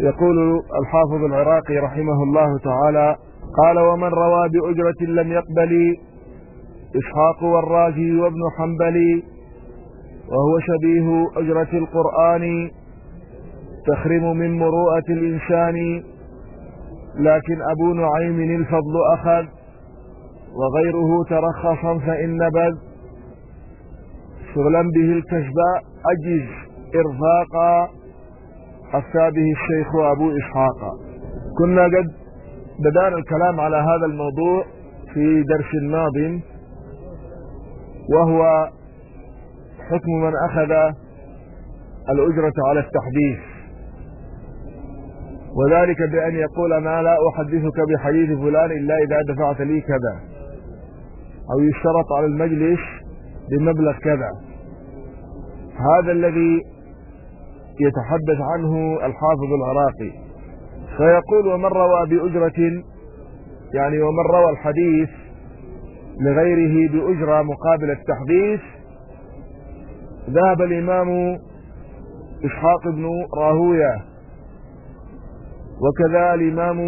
يقول الحافظ العراقي رحمه الله تعالى قال ومن روى بأجرة لم يقبل إسحاق والراجي وابن حنبل وهو شبيه أجرة القرآن تخرم من مروءة الإنسان لكن أبو نعيم الفضل أخذ وغيره ترخصا فإن نبذ شغلا به الكشف أجز إرفاقا أفتى به الشيخ أبو إسحاق. كنا قد بدأنا الكلام على هذا الموضوع في درس ماض وهو حكم من أخذ الأجرة على التحديث. وذلك بأن يقول أنا لا أحدثك بحديث فلان إلا إذا دفعت لي كذا أو يشترط على المجلس بمبلغ كذا. هذا الذي يتحدث عنه الحافظ العراقي. فيقول ومن روى بأجرة يعني ومن روى الحديث لغيره بأجرة مقابل التحديث ذهب الإمام إسحاق بن راهوية وكذا الإمام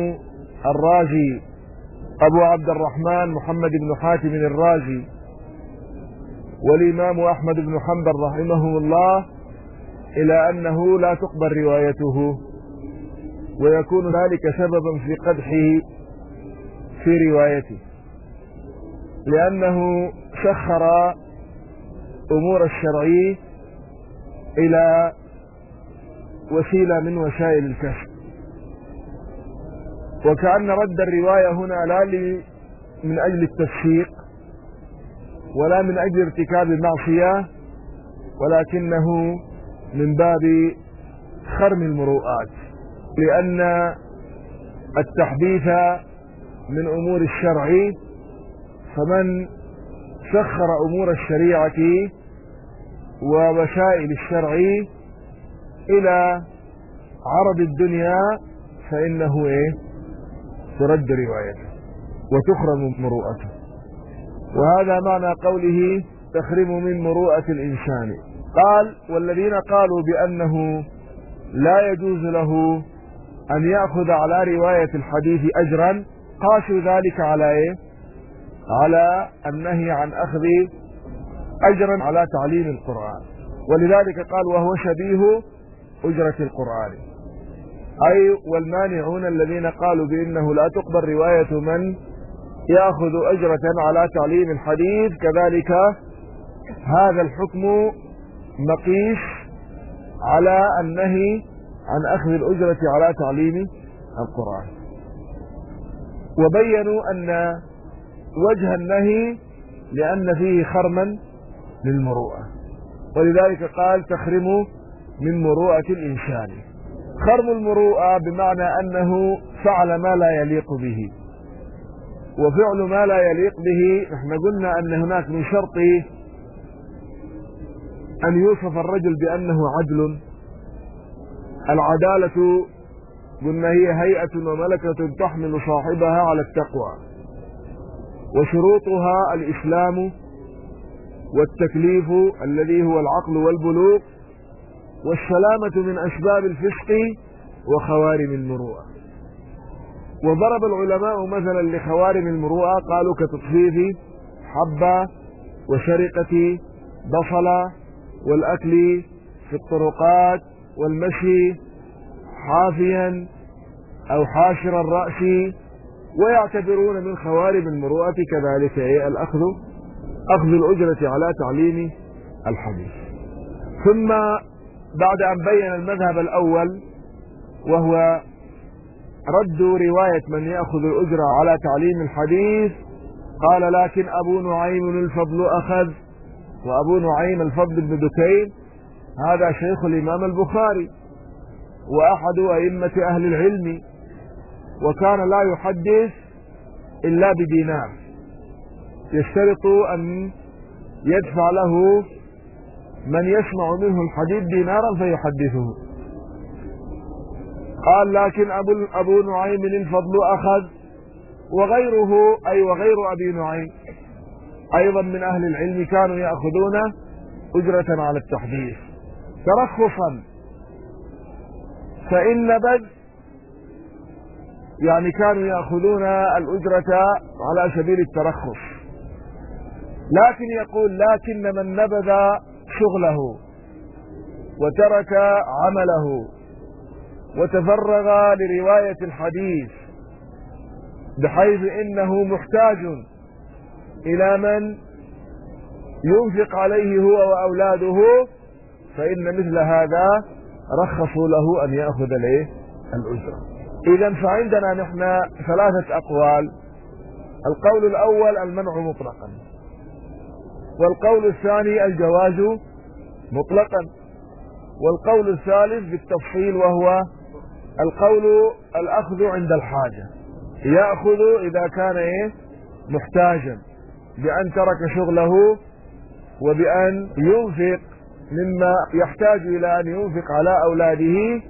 الرازي أبو عبد الرحمن محمد بن حاتم الرازي والإمام أحمد بن حنبل رحمه الله إلى أنه لا تقبل روايته ويكون ذلك سببا في قدحه في روايته. لأنه سخر أمور الشرعي إلى وسيلة من وسائل الكسب وكأن رد الرواية هنا لا من أجل التفسيق ولا من أجل ارتكاب معصية ولكنه من باب خرم المروءات لأن التحديث من أمور الشرع فمن سخر أمور الشريعة ووسائل الشرع إلى عرض الدنيا فإنه إيه؟ ترد روايته وتخرم مروءته. وهذا معنى قوله تخرم من مروءة الإنسان. قال والذين قالوا بأنه لا يجوز له أن يأخذ على رواية الحديث أجرا قاسوا ذلك على إيه؟ على النهي عن أخذ أجرا على تعليم القرآن. ولذلك قال وهو شبيه أجرة القرآن. أي والمانعون الذين قالوا بأنه لا تقبل رواية من يأخذ أجرة على تعليم الحديث كذلك هذا الحكم مقيس على النهي عن أخذ الأجرة على تعليم القرآن. وبينوا أن وجه النهي لأن فيه خرما للمروءة. ولذلك قال تخرم من مروءة الإنسان. خرم المروءة بمعنى أنه فعل ما لا يليق به. وفعل ما لا يليق به نحن قلنا أن هناك من شرط أن يوصف الرجل بأنه عدل. العدالة قلنا هي هيئة وملكة تحمل صاحبها على التقوى. وشروطها الإسلام والتكليف الذي هو العقل والبلوغ والسلامة من أسباب الفسق وخوارم المروءة. وضرب العلماء مثلا لخوارم المروءة قالوا كتطفيف حبة وسرقة بصلة والأكل في الطرقات والمشي حافيا أو حاشر الرأس ويعتبرون من خوارم المروءة كذلك الأخذ أخذ الأجرة على تعليم الحديث. ثم بعد أن بين المذهب الأول وهو رد رواية من يأخذ الأجرة على تعليم الحديث قال لكن أبو نعيم الفضل أخذ وأبو نعيم الفضل بن دكين هذا شيخ الإمام البخاري وأحد أئمة أهل العلم وكان لا يحدث إلا بدينار. يشترط أن يدفع له من يسمع منه الحديث دينارا فيحدثه. قال لكن أبو, أبو نعيم الفضل أخذ وغيره أي وغير أبي نعيم. أيضا من أهل العلم كانوا يأخذون أجرة على التحديث ترخصا. فإن نبذ يعني كانوا يأخذون الأجرة على سبيل الترخص. لكن يقول لكن من نبذ شغله وترك عمله وتفرغ لرواية الحديث بحيث إنه محتاج إلى من ينفق عليه هو وأولاده فإن مثل هذا رخصوا له أن يأخذ الايه الاجره إذا فعندنا نحن ثلاثة أقوال. القول الأول المنع مطلقا. والقول الثاني الجواز مطلقا. والقول الثالث بالتفصيل وهو القول الأخذ عند الحاجة. يأخذ إذا كان إيه؟ محتاجا. بأن ترك شغله وبأن ينفق مما يحتاج إلى أن ينفق على أولاده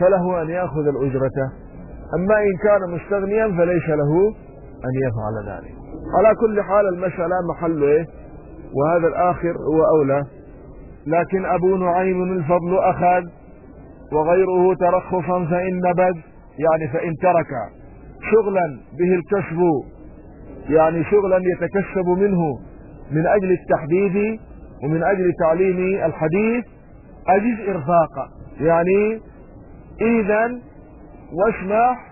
فله أن يأخذ الأجرة. أما إن كان مستغنيا فليس له أن يفعل ذلك. على كل حال المسألة محل إيه؟ وهذا الآخر هو أولى. لكن أبو نعيم الفضل أخذ وغيره ترخصا فإن نبذ يعني فإن ترك شغلا به الكسب يعني شغلا يتكسب منه من أجل التحديث ومن أجل تعليم الحديث أجز ارفاقا يعني اذا واسمح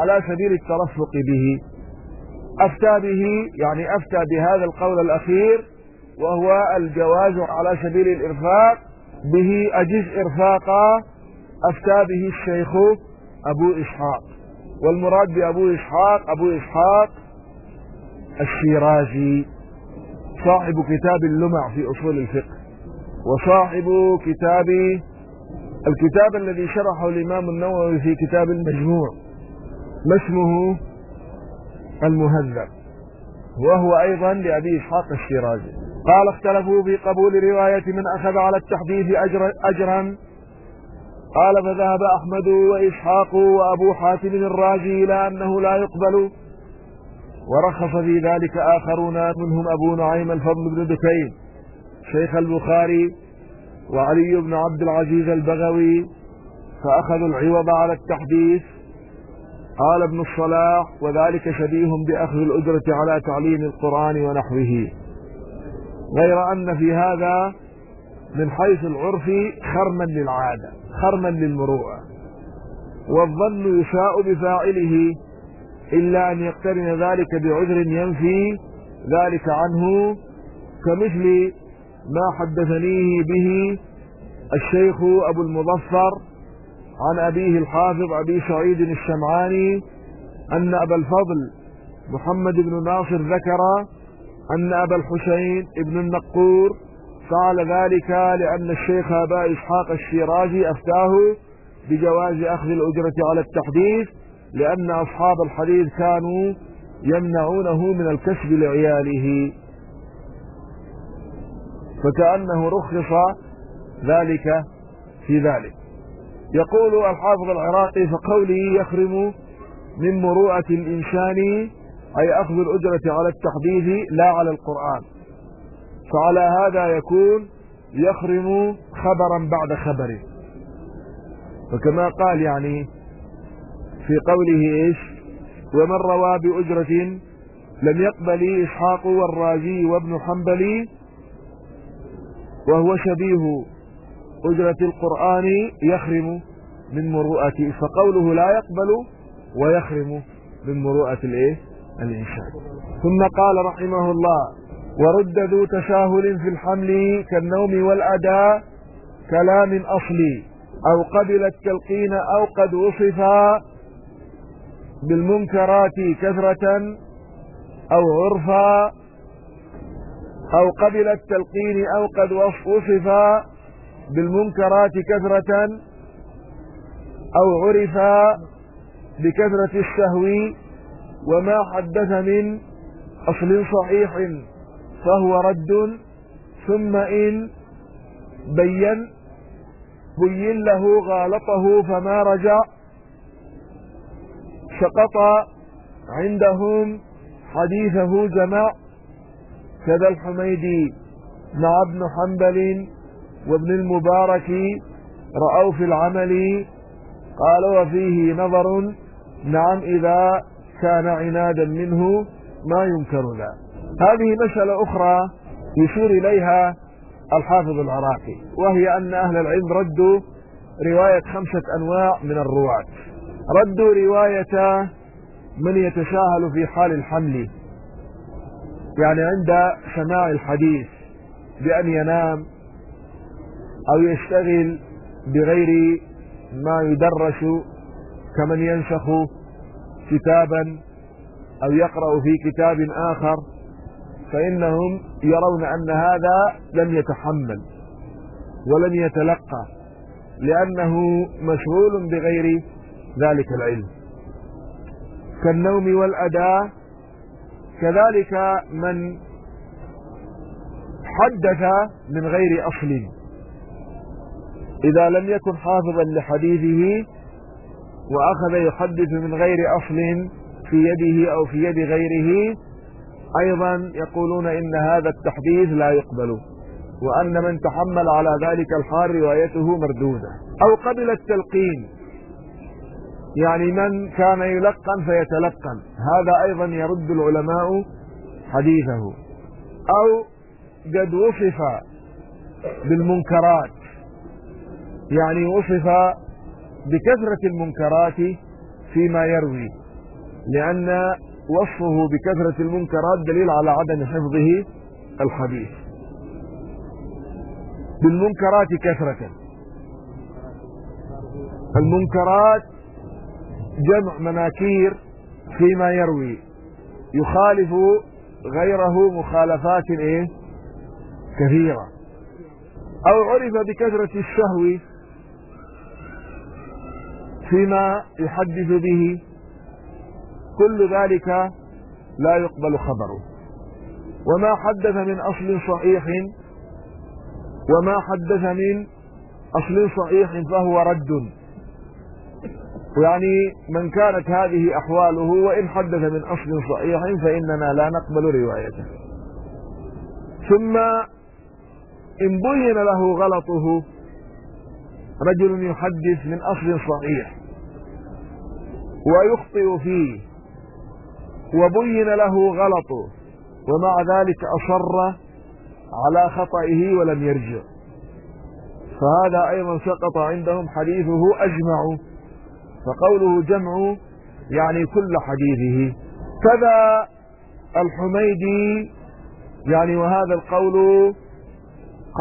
على سبيل الترفق به. أفتى به يعني أفتى بهذا القول الأخير وهو الجواز على سبيل الإرفاق. به أجز ارفاقا أفتى به الشيخ أبو إسحاق. والمراد بأبو إسحاق أبو إسحاق الشيرازي صاحب كتاب اللمع في أصول الفقه وصاحب كتاب الكتاب الذي شرحه الإمام النووي في كتاب المجموع ما اسمه؟ المهذب. وهو أيضا لأبي إسحاق الشيرازي. قال اختلفوا في قبول رواية من أخذ على التحديث أجرا, أجرا. قال فذهب أحمد وإسحاق وأبو حاتم الرازي إلى أنه لا يقبل. ورخص في ذلك آخرون منهم أبو نعيم الفضل بن دكين شيخ البخاري وعلي بن عبد العزيز البغوي فأخذوا العوض على التحديث. قال ابن الصلاح وذلك شبيه بأخذ الأجرة على تعليم القرآن ونحوه. غير أن في هذا من حيث العرف خرما للعادة خرما للمروءة. والظن يشاء بفاعله. إلا أن يقترن ذلك بعذر ينفي ذلك عنه كمثل ما حدثنيه به الشيخ أبو المظفر عن أبيه الحافظ أبي سعيد الشمعاني أن أبا الفضل محمد بن ناصر ذكر أن أبا الحسين ابن النقور فعل ذلك لأن الشيخ أبا إسحاق الشيرازي أفتاه بجواز أخذ الأجرة على التحديث. لأن أصحاب الحديث كانوا يمنعونه من الكسب لعياله. فكأنه رخص ذلك في ذلك. يقول الحافظ العراقي فقوله يخرم من مروءة الإنسان أي أخذ الأجرة على التحديث لا على القرآن. فعلى هذا يكون يخرم خبرا بعد خبره. وكما قال يعني في قوله إيش؟ ومن روى بأجرة لم يقبل إسحاق والرازي وابن حنبلي وهو شبيه أجرة القرآن يخرم من مروءة فقوله لا يقبل ويخرم من مروءة الإيه؟ الإنسان ثم قال رحمه الله ورد ذو تساهل في الحمل كالنوم والأداء كلام أصلي أو قبل التلقين أو قد وصف بالمنكرات كثرة أو عرفا أو قبل التلقين أو قد وصف بالمنكرات كثرة أو عرف بكثرة السهو وما حدث من أصل صحيح فهو رد ثم إن بين بين له غالطه فما رجع سقط عندهم حديثه جمع كذا الحميدي مع ابن حنبل وابن المبارك رأوا في العمل قال وفيه نظر نعم إذا كان عنادا منه ما ينكر ذا هذه مسألة أخرى يشير إليها الحافظ العراقي وهي أن أهل العلم ردوا رواية خمسة أنواع من الرواة. ردوا رواية من يتساهل في حال الحمل يعني عند سماع الحديث بأن ينام أو يشتغل بغير ما يدرس كمن ينسخ كتابا أو يقرأ في كتاب آخر فإنهم يرون أن هذا لم يتحمل ولم يتلقى لأنه مشغول بغير ذلك العلم. كالنوم والأداء كذلك من حدث من غير أصل. إذا لم يكن حافظا لحديثه وأخذ يحدث من غير أصل في يده أو في يد غيره أيضا يقولون إن هذا التحديث لا يقبل وأن من تحمل على ذلك الحال روايته مردودة. أو قبل التلقين يعني من كان يلقن فيتلقن. هذا أيضا يرد العلماء حديثه. أو قد وصف بالمنكرات. يعني وصف بكثرة المنكرات فيما يروي. لأن وصفه بكثرة المنكرات دليل على عدم حفظه الحديث. بالمنكرات كثرة. المنكرات جمع مناكير فيما يروي. يخالف غيره مخالفات إيه؟ كثيرة. أو عرف بكثرة الشهو فيما يحدث به. كل ذلك لا يقبل خبره. وما حدث من أصل صحيح وما حدث من أصل صحيح فهو رد. يعني من كانت هذه أحواله وإن حدث من أصل صحيح فإننا لا نقبل روايته. ثم إن بين له غلطه رجل يحدث من أصل صحيح ويخطئ فيه وبين له غلطه ومع ذلك أصر على خطئه ولم يرجع. فهذا أيضا سقط عندهم حديثه أجمع. فقوله جمع يعني كل حديثه. كذا الحميدي يعني وهذا القول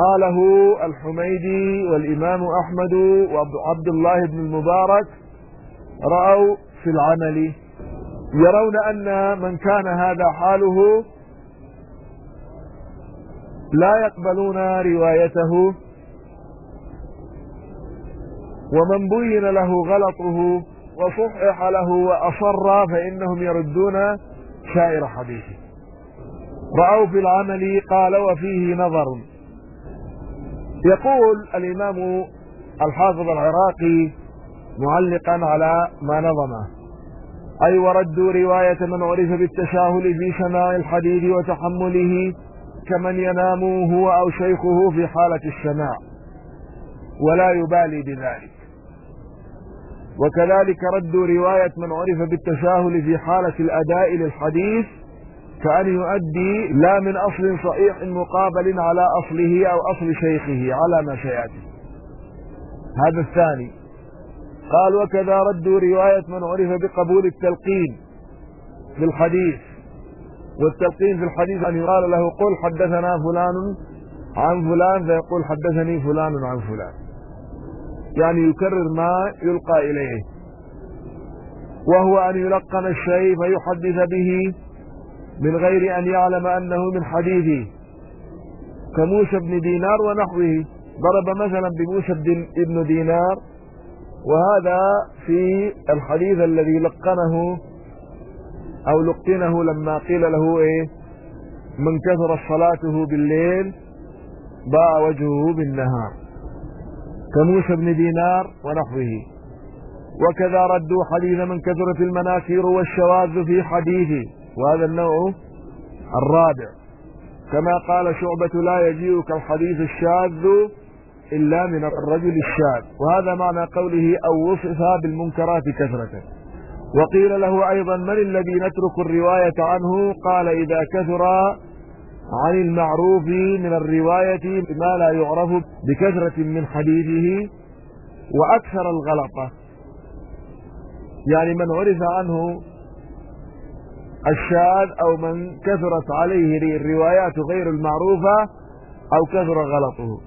قاله الحميدي والإمام أحمد وعبد الله بن المبارك رأوا في العمل. يرون أن من كان هذا حاله لا يقبلون روايته. ومن بين له غلطه وصحح له وأصر فإنهم يردون سائر حديثه. رأوا في العمل قال وفيه نظر. يقول الإمام الحافظ العراقي معلقا على ما نظمه أي وردوا رواية من عرف بالتساهل في سماع الحديث وتحمله كمن ينام هو أو شيخه في حالة السماع. ولا يبالي بذلك. وكذلك ردوا رواية من عرف بالتساهل في حالة الأداء للحديث كأن يؤدي لا من أصل صحيح مقابل على أصله أو أصل شيخه على ما سيأتي. هذا الثاني. قال وكذا ردوا رواية من عرف بقبول التلقين في الحديث. والتلقين في الحديث أن يقال له قل حدثنا فلان عن فلان فيقول حدثني فلان عن فلان. يعني يكرر ما يلقى إليه. وهو أن يلقن الشيء فيحدث به من غير أن يعلم أنه من حديثه. كموسى بن دينار ونحوه. ضرب مثلا بموسى بن دينار. وهذا في الحديث الذي لقنه أو لقنه لما قيل له إيه؟ من كثرت صلاته بالليل باع وجهه بالنهار. كموسى بن دينار ونحوه. وكذا ردوا حديث من كثرت المناكير والشواذ في حديثه. وهذا النوع الرابع. كما قال شعبة لا يجيئك الحديث الشاذ إلا من الرجل الشاذ. وهذا معنى قوله أو وصف بالمنكرات كثرة. وقيل له أيضا من الذي نترك الرواية عنه؟ قال إذا كثر عن المعروف من الرواية ما لا يعرف بكثرة من حديثه وأكثر الغلطة. يعني من عرف عنه الشاذ أو من كثرت عليه الروايات غير المعروفة أو كثر غلطه.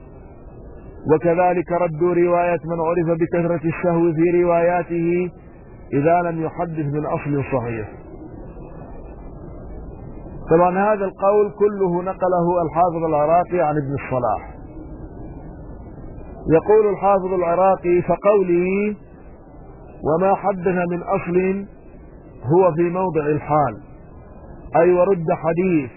وكذلك ردوا رواية من عرف بكثرة الشهو في رواياته إذا لم يحدث من أصل صحيح. طبعا هذا القول كله نقله الحافظ العراقي عن ابن الصلاح. يقول الحافظ العراقي فقولي وما حدث من أصل هو في موضع الحال. أي ورد حديث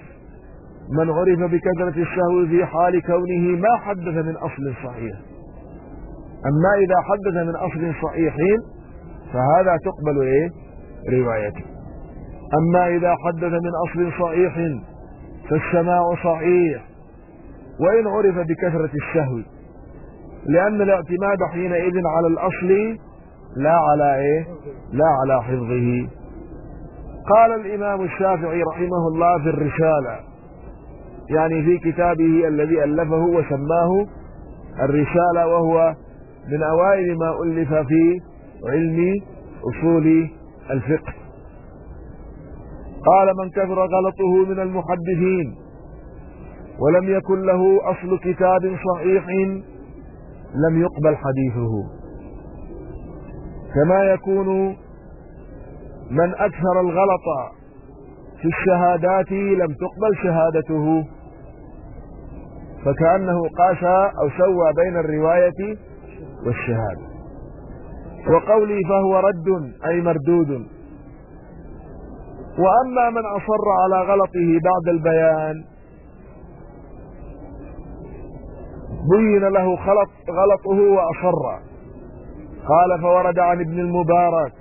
من عرف بكثرة الشهو في حال كونه ما حدث من أصل صحيح. أما إذا حدث من أصل صحيح فهذا تقبل إيه؟ روايته. أما إذا حدث من أصل صحيح فالسماع صحيح. وإن عرف بكثرة الشهو لأن الاعتماد حينئذ على الأصل لا على إيه؟ لا على حفظه. قال الإمام الشافعي رحمه الله في الرسالة يعني في كتابه الذي ألفه وسماه الرسالة وهو من أوائل ما ألف في علم أصول الفقه. قال من كثر غلطه من المحدثين ولم يكن له أصل كتاب صحيح لم يقبل حديثه. كما يكون من أكثر الغلط في الشهادات لم تقبل شهادته. فكأنه قاس أو سوى بين الرواية والشهادة. وقولي فهو رد أي مردود؟ وأما من أصر على غلطه بعد البيان بين له خلط غلطه وأصر. قال فورد عن ابن المبارك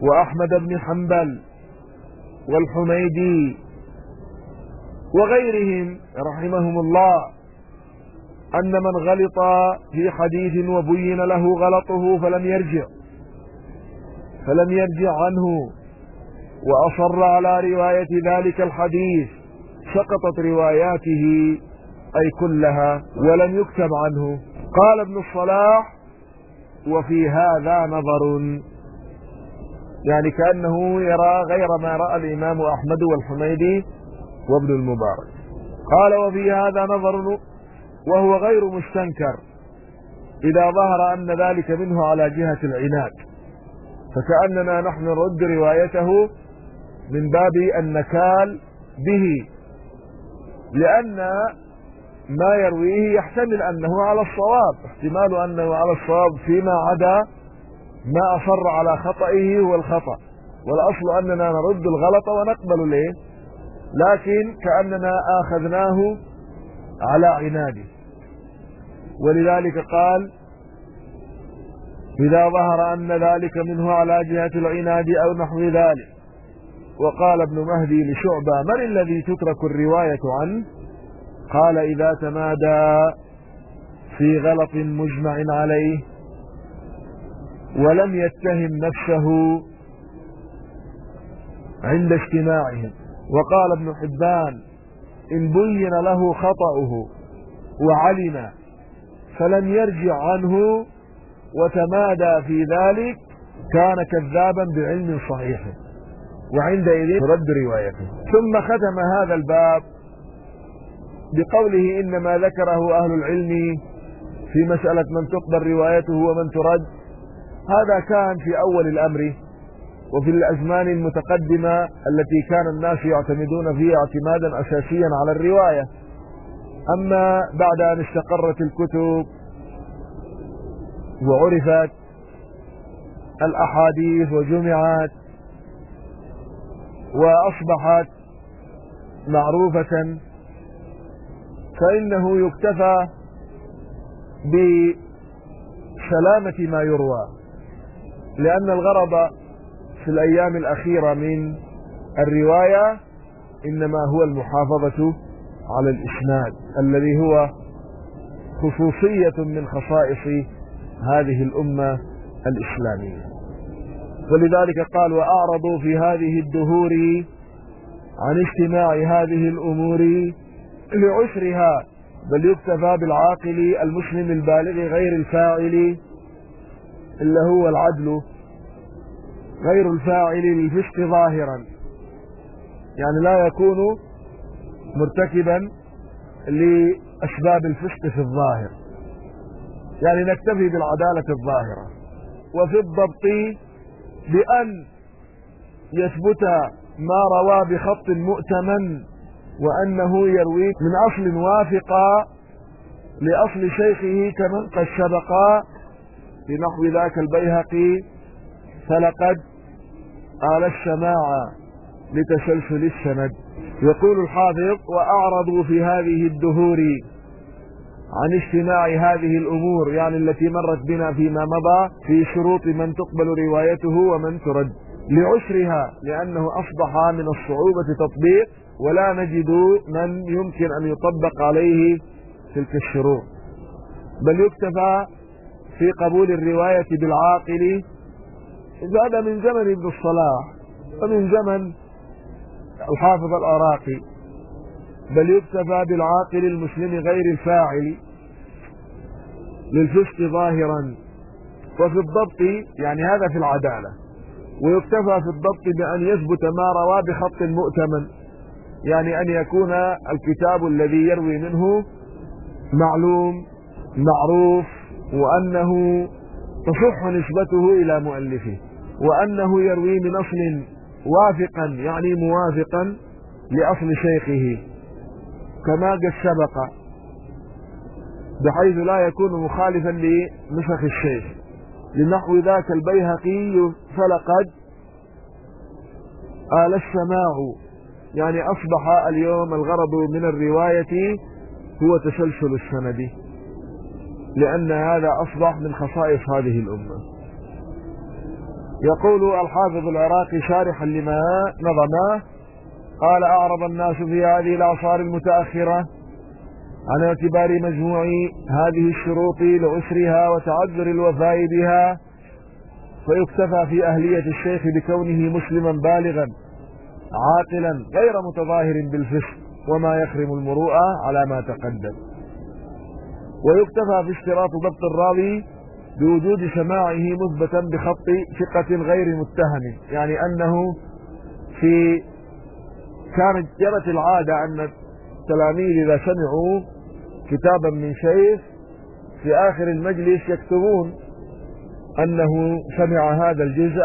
وأحمد بن حنبل والحميدي وغيرهم رحمهم الله أن من غلط في حديث وبين له غلطه فلم يرجع فلم يرجع عنه. وأصر على رواية ذلك الحديث سقطت رواياته أي كلها ولم يكتب عنه. قال ابن الصلاح وفي هذا نظر. يعني كأنه يرى غير ما رأى الإمام أحمد والحميدي وابن المبارك. قال وفي هذا نظر وهو غير مستنكر إذا ظهر أن ذلك منه على جهة العناد. فكأننا نحن نرد روايته من باب النكال به. لأن ما يرويه يحتمل أنه على الصواب. احتمال أنه على الصواب فيما عدا ما أصر على خطئه هو الخطأ. والأصل أننا نرد الغلط ونقبل الايه لكن كأننا آخذناه على عناده. ولذلك قال إذا ظهر أن ذلك منه على جهة العناد أو نحو ذلك. وقال ابن مهدي لشعبة من الذي تترك الرواية عنه قال إذا تمادى في غلط مجمع عليه ولم يتهم نفسه عند اجتماعهم. وقال ابن حبان إن بين له خطأه وعلم فلم يرجع عنه وتمادى في ذلك كان كذابا بعلم صحيح. وعندئذ ترد روايته. ثم ختم هذا الباب بقوله إنما ذكره أهل العلم في مسألة من تقبل روايته ومن ترد. هذا كان في أول الأمر وفي الأزمان المتقدمة التي كان الناس يعتمدون فيها اعتمادا أساسيا على الرواية. أما بعد أن استقرت الكتب وعرفت الأحاديث وجمعت وأصبحت معروفة فإنه يكتفى بسلامة ما يروى لأن الغرض في الأيام الأخيرة من الرواية إنما هو المحافظة على الإسناد الذي هو خصوصية من خصائص هذه الأمة الإسلامية. ولذلك قال وأعرضوا في هذه الدهور عن اجتماع هذه الأمور لعسرها بل يكتفى بالعاقل المسلم البالغ غير الفاعل إلا هو العدل غير الفاعل للفسق ظاهرا. يعني لا يكون مرتكبا لأسباب الفسق في الظاهر. يعني نكتفي بالعدالة الظاهرة وفي الضبط بأن يثبت ما روى بخط مؤتمن وأنه يروي من أصل وافق لأصل شيخه كمن قد سبق في نحو ذاك البيهقي فلقد آل السماع لتسلسل السند. يقول الحافظ وأعرضوا في هذه الدهور عن اجتماع هذه الأمور يعني التي مرت بنا فيما مضى في شروط من تقبل روايته ومن ترد. لعسرها لأنه أصبح من الصعوبة تطبيق ولا نجد من يمكن أن يطبق عليه تلك الشروط. بل يكتفى في قبول الرواية بالعاقل. هذا من زمن ابن الصلاح ومن زمن الحافظ العراقي. بل يكتفى بالعاقل المسلم غير الفاعل للفسق ظاهرا. وفي الضبط يعني هذا في العدالة. ويكتفى في الضبط بأن يثبت ما روى بخط مؤتمن. يعني أن يكون الكتاب الذي يروي منه معلوم معروف وأنه تصح نسبته إلى مؤلفه. وأنه يروي من أصل وافقا يعني موافقا لأصل شيخه. كما قد سبق بحيث لا يكون مخالفا لنسخ الشيخ. لنحو ذاك البيهقي فلقد آل السماع. يعني أصبح اليوم الغرض من الرواية هو تسلسل السند لأن هذا أصبح من خصائص هذه الأمة. يقول الحافظ العراقي شارحا لما نظمه قال أعرض الناس في هذه الأعصار المتأخرة عن اعتبار مجموع هذه الشروط لعسرها وتعذر الوفاء بها فيكتفى في أهلية الشيخ بكونه مسلما بالغا عاقلا غير متظاهر بالفسق وما يخرم المروءة على ما تقدم. ويكتفى في اشتراط ضبط الراوي بوجود سماعه مثبتا بخط ثقة غير متهم يعني أنه في كانت جرت العادة أن التلاميذ إذا سمعوا كتابا من شيخ في آخر المجلس يكتبون أنه سمع هذا الجزء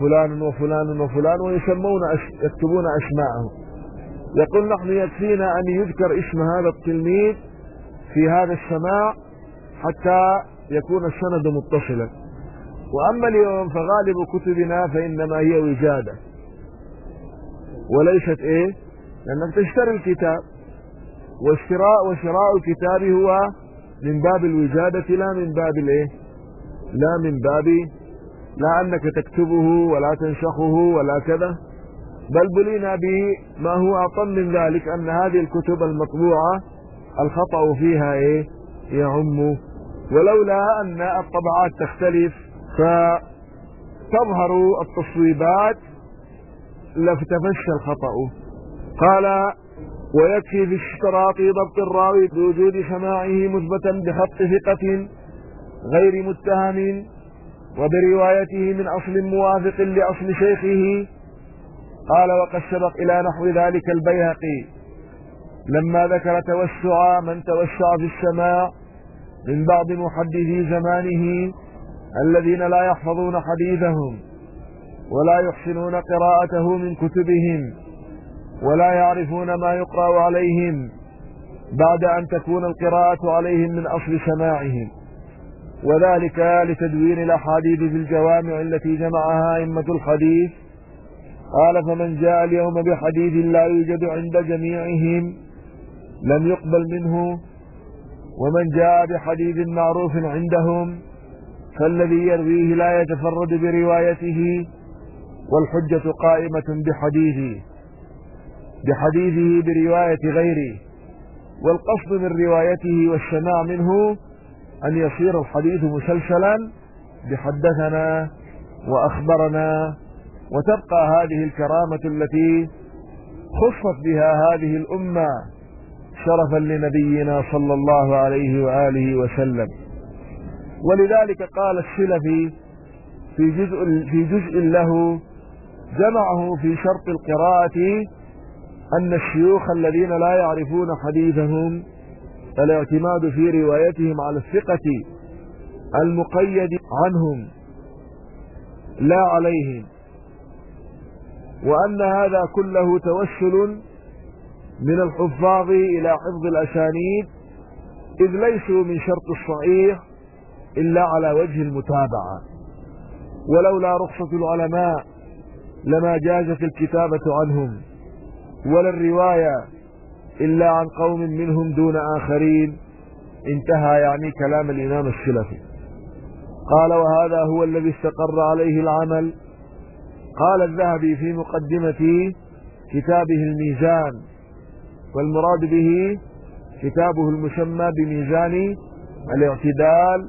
فلان وفلان وفلان ويسمون يكتبون أسماءهم. يقول نحن يكفينا أن يذكر اسم هذا التلميذ في هذا السماع حتى يكون السند متصلا. وأما اليوم فغالب كتبنا فإنما هي وجادة. وليست إيه؟ لأنك تشتري الكتاب. والشراء وشراء الكتاب هو من باب الوجادة لا من باب الإيه؟ لا من باب لا أنك تكتبه ولا تنشخه ولا كذا. بل بلينا بما هو أقل من ذلك أن هذه الكتب المطبوعة الخطأ فيها إيه؟ يعم. ولولا أن الطبعات تختلف فتظهر التصويبات لفتفشى الخطأ. قال ويكفي في اشتراط ضبط الراوي بوجود سماعه مثبتا بخط ثقة غير متهم وبروايته من أصل موافق لأصل شيخه. قال وقد سبق إلى نحو ذلك البيهقي. لما ذكر توسع من توسع في السماع من بعض محدثي زمانه الذين لا يحفظون حديثهم. ولا يحسنون قراءته من كتبهم ولا يعرفون ما يقرأ عليهم بعد أن تكون القراءة عليهم من أصل سماعهم. وذلك لتدوين الأحاديث في الجوامع التي جمعها أئمة الحديث. قال فمن جاء اليوم بحديث لا يوجد عند جميعهم لم يقبل منه ومن جاء بحديث معروف عندهم فالذي يرويه لا يتفرد بروايته والحجة قائمة بحديثه بحديثه برواية غيره والقصد من روايته والسماع منه أن يصير الحديث مسلسلا بحدثنا وأخبرنا وتبقى هذه الكرامة التي خصت بها هذه الأمة شرفا لنبينا صلى الله عليه وآله وسلم. ولذلك قال السلفي في جزء, في جزء له جمعه في شرط القراءة أن الشيوخ الذين لا يعرفون حديثهم الاعتماد في روايتهم على الثقة المقيد عنهم لا عليهم وأن هذا كله توسل من الحفاظ إلى حفظ الأسانيد إذ ليسوا من شرط الصحيح إلا على وجه المتابعة. ولولا رخصة العلماء لما جازت الكتابة عنهم ولا الرواية إلا عن قوم منهم دون آخرين. انتهى يعني كلام الإمام السلفي. قال وهذا هو الذي استقر عليه العمل. قال الذهبي في مقدمة كتابه الميزان والمراد به كتابه المسمى بميزان الاعتدال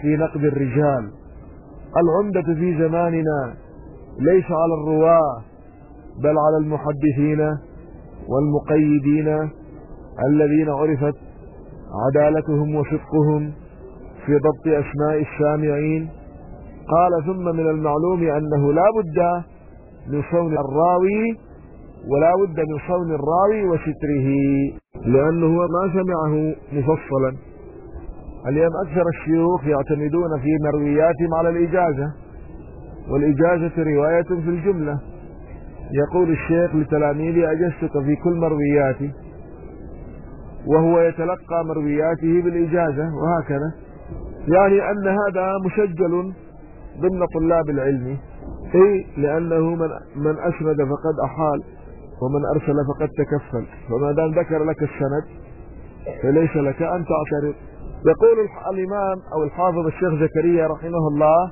في نقد الرجال. العمدة في زماننا ليس على الرواة بل على المحدثين والمقيدين الذين عرفت عدالتهم وصدقهم في ضبط أسماء السامعين. قال ثم من المعلوم أنه لا بد من صون الراوي ولا بد من صون الراوي وستره لأنه ما سمعه مفصلا. اليوم أكثر الشيوخ يعتمدون في مروياتهم على الإجازة والإجازة رواية في الجملة. يقول الشيخ لتلاميذي أجزتك في كل مروياتي وهو يتلقى مروياته بالإجازة وهكذا. يعني أن هذا مسجل ضمن طلاب العلم. إي لأنه من من اسند فقد أحال ومن أرسل فقد تكفل. فما دام ذكر لك السند فليس لك أن تعترض. يقول الإمام أو الحافظ الشيخ زكريا رحمه الله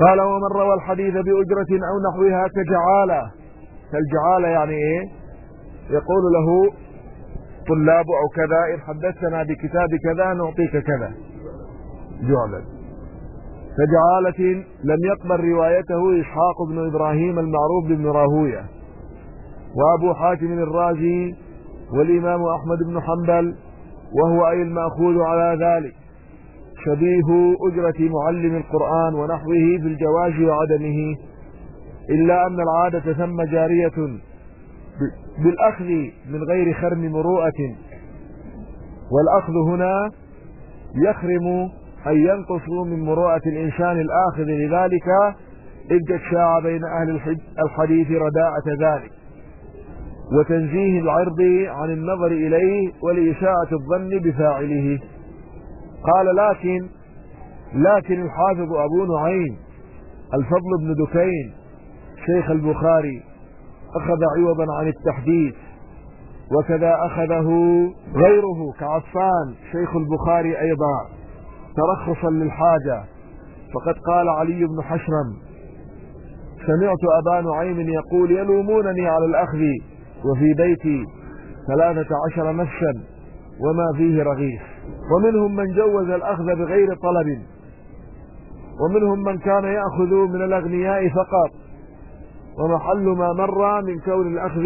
قال ومن روى الحديث بأجرة أو نحوها كجعالة. كالجعالة يعني إيه؟ يقول له طلاب أو كذا إن حدثنا بكتاب كذا نعطيك كذا. جعلا كجعالة لم يقبل روايته إسحاق بن إبراهيم المعروف بن راهوية. وأبو حاتم الرازي والإمام أحمد بن حنبل وهو أي المأخوذ على ذلك. شبيه أجرة معلم القرآن ونحوه بالجواز وعدمه إلا أن العادة ثم جارية بالأخذ من غير خرم مروءة. والأخذ هنا يخرم أن ينقصوا من مروءة الإنسان الآخذ لذلك إذ شاع بين أهل الحديث رداءة ذلك. وتنزيه العرض عن النظر إليه ولإشاعة الظن بفاعله. قال لكن لكن الحافظ أبو نعيم الفضل بن دكين شيخ البخاري أخذ عوضا عن التحديث وكذا أخذه غيره كعفان شيخ البخاري أيضا ترخصا للحاجة. فقد قال علي بن حشرم سمعت أبا نعيم يقول يلومونني على الأخذ وفي بيتي ثلاثة عشر نفسا وما فيه رغيف. ومنهم من جوز الأخذ بغير طلب. ومنهم من كان يأخذ من الأغنياء فقط. ومحل ما مر من كون الأخذ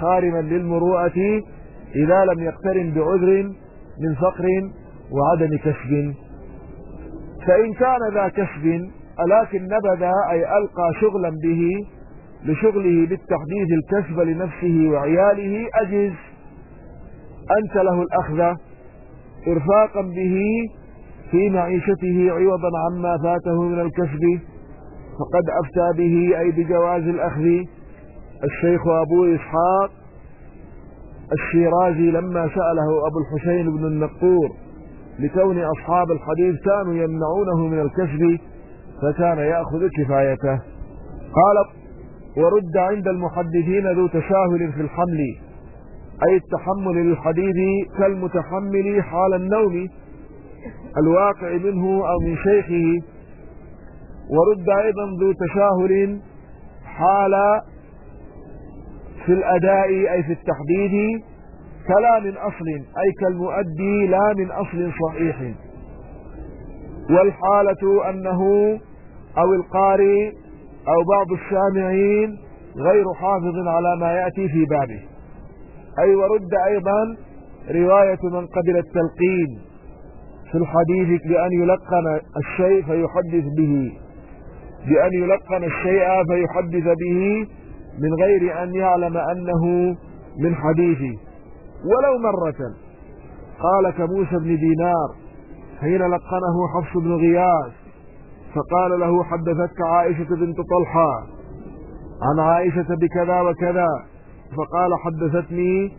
خارما للمروءة إذا لم يقترن بعذر من فقر وعدم كسب. فإن كان ذا كسب لكن نبذ أي ألقى شغلا به لشغله بالتحديث الكسب لنفسه وعياله أجز أنت له الأخذ. إرفاقا به في معيشته عوضا عما فاته من الكسب فقد أفتى به أي بجواز الأخذ. الشيخ أبو إسحاق الشيرازي لما سأله أبو الحسين بن النقور لكون أصحاب الحديث كانوا يمنعونه من الكسب فكان يأخذ كفايته. قال ورد عند المحدثين ذو تساهل في الحمل أي التحمل للحديث كالمتحمل حال النوم الواقع منه أو من شيخه. ورد أيضا ذو تساهل حال في الأداء أي في التحديد كلا من أصل أي كالمؤدي لا من أصل صحيح. والحالة أنه أو القاري أو بعض السامعين غير حافظ على ما يأتي في بابه. أي ورد أيضا رواية من قبل التلقين في الحديث بأن يلقن الشيء فيحدث به. بأن يلقن الشيء فيحدث به من غير أن يعلم أنه من حديثه. ولو مرة قال كموسى بن دينار حين لقنه حفص بن غياث فقال له حدثتك عائشة بنت طلحة عن عائشة بكذا وكذا. فقال حدثتني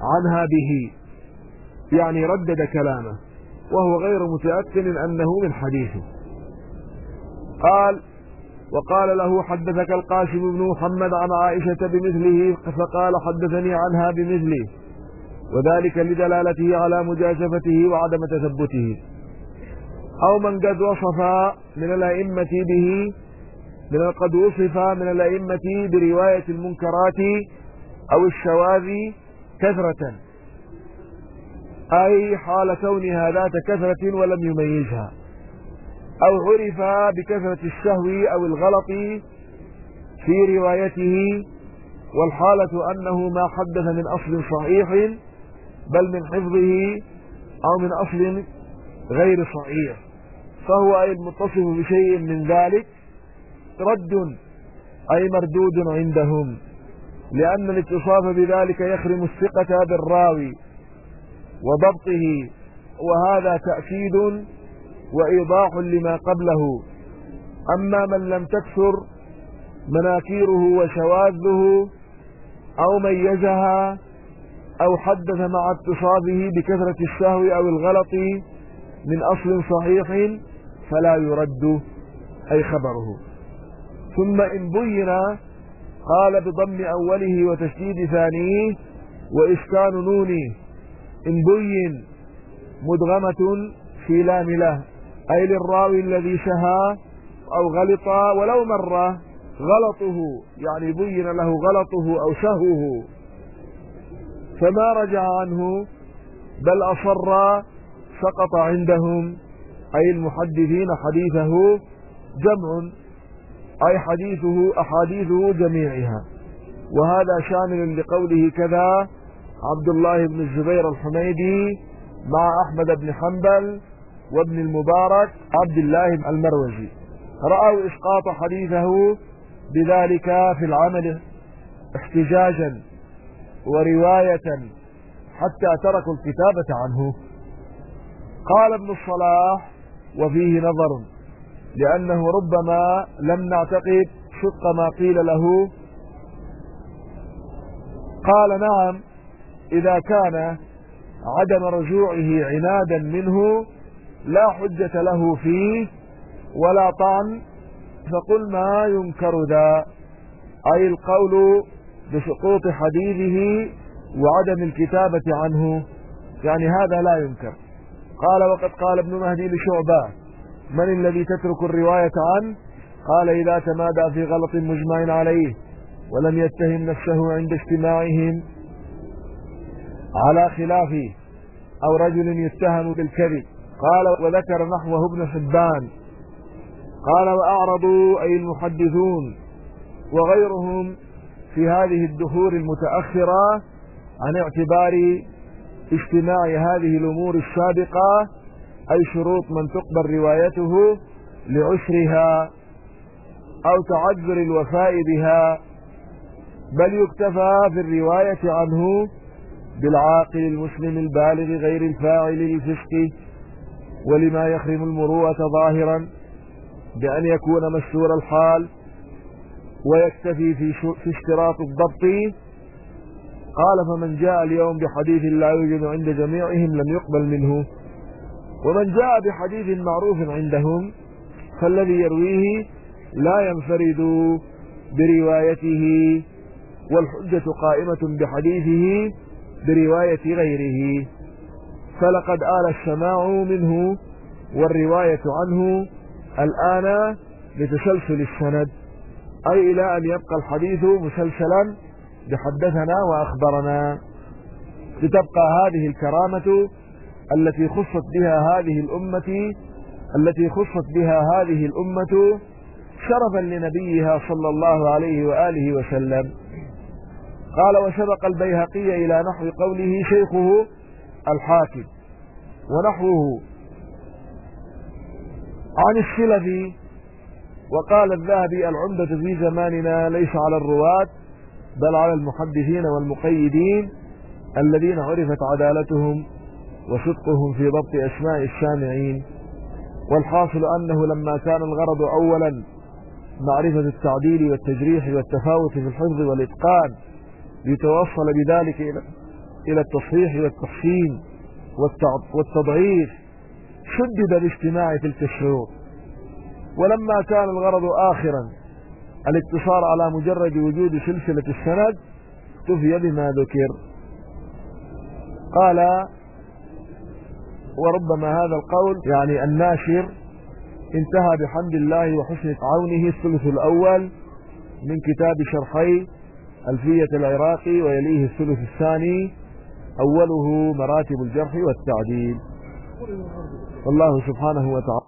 عنها به يعني ردد كلامه وهو غير متأكد أنه من حديثه. قال وقال له حدثك القاسم بن محمد عن عائشة بمثله فقال حدثني عنها بمثله وذلك لدلالته على مجاشفته وعدم تثبته. أو من قد وصف من الأئمة به من قد وصف من الأئمة برواية المنكرات أو الشواذ كثرة. أي حال كونها ذات كثرة ولم يميزها. أو عرف بكثرة السهو أو الغلط في روايته والحالة أنه ما حدث من أصل صحيح بل من حفظه أو من أصل غير صحيح. فهو أي المتصف بشيء من ذلك رد أي مردود عندهم. لأن الاتصاف بذلك يخرم الثقة بالراوي وضبطه وهذا تأكيد وإيضاح لما قبله. أما من لم تكثر مناكيره وشواذه أو ميزها أو حدث مع اتصافه بكثرة السهو أو الغلط من أصل صحيح فلا يرد أي خبره. ثم إن بين قال بضم أوله وتشديد ثانية وإسكان نونه. إن بين مدغمة في لام له. أي للراوي الذي شهى أو غلط ولو مرة غلطه. يعني بين له غلطه أو شهوه. فما رجع عنه بل أصر سقط عندهم. أي المحدثين حديثه جمع أي حديثه أحاديثه جميعها. وهذا شامل لقوله كذا عبد الله بن الزبير الحميدي مع أحمد بن حنبل وابن المبارك عبد الله المروزي. رأوا إسقاط حديثه بذلك في العمل احتجاجا ورواية حتى تركوا الكتابة عنه. قال ابن الصلاح وفيه نظر لأنه ربما لم نعتقد صدق ما قيل له. قال نعم إذا كان عدم رجوعه عنادا منه لا حجة له فيه ولا طعن فقل ما ينكر ذا أي القول بسقوط حديثه وعدم الكتابة عنه. يعني هذا لا ينكر. قال وقد قال ابن مهدي لشعبة من الذي تترك الرواية عنه قال إذا تمادى في غلط مجمع عليه ولم يتهم نفسه عند اجتماعهم. على خلافه أو رجل يتهم بالكذب. قال وذكر نحوه ابن حبان. قال وأعرضوا أي المحدثون. وغيرهم في هذه الدخول المتأخرة عن اعتبار اجتماع هذه الأمور السابقة أي شروط من تقبل روايته لعسرها أو تعذر الوفاء بها بل يكتفى في الرواية عنه بالعاقل المسلم البالغ غير الفاعل للفسق ولما يخرم المروءة ظاهرا بأن يكون مشهور الحال ويكتفي في, في اشتراط الضبط. قال فمن جاء اليوم بحديث لا يوجد عند جميعهم لم يقبل منه. ومن جاء بحديث معروف عندهم فالذي يرويه لا ينفرد بروايته والحجة قائمة بحديثه برواية غيره. فلقد آل السماع منه والرواية عنه الآن بتسلسل السند. أي إلى أن يبقى الحديث مسلسلا بحدثنا وأخبرنا. لتبقى هذه الكرامة التي خصت بها هذه الأمة التي خصت بها هذه الأمة شرفا لنبيها صلى الله عليه وآله وسلم. قال وسبق البيهقي إلى نحو قوله شيخه الحاكم. ونحوه عن السلفي وقال الذهبي العمدة في زماننا ليس على الرواة بل على المحدثين والمقيدين الذين عرفت عدالتهم. وصدقهم في ضبط أسماء السامعين والحاصل أنه لما كان الغرض أولا معرفة التعديل والتجريح والتفاوت في الحفظ والإتقان ليتوصل بذلك إلى التصحيح والتحسين والتضعيف شدد باجتماع تلك الشروط ولما كان الغرض آخرا الاقتصار على مجرد وجود سلسلة السند اكتفي بما ذكر. قال وربما هذا القول يعني الناشر انتهى بحمد الله وحسن عونه الثلث الأول من كتاب شرحي ألفية العراقي ويليه الثلث الثاني أوله مراتب الجرح والتعديل. والله سبحانه وتعالى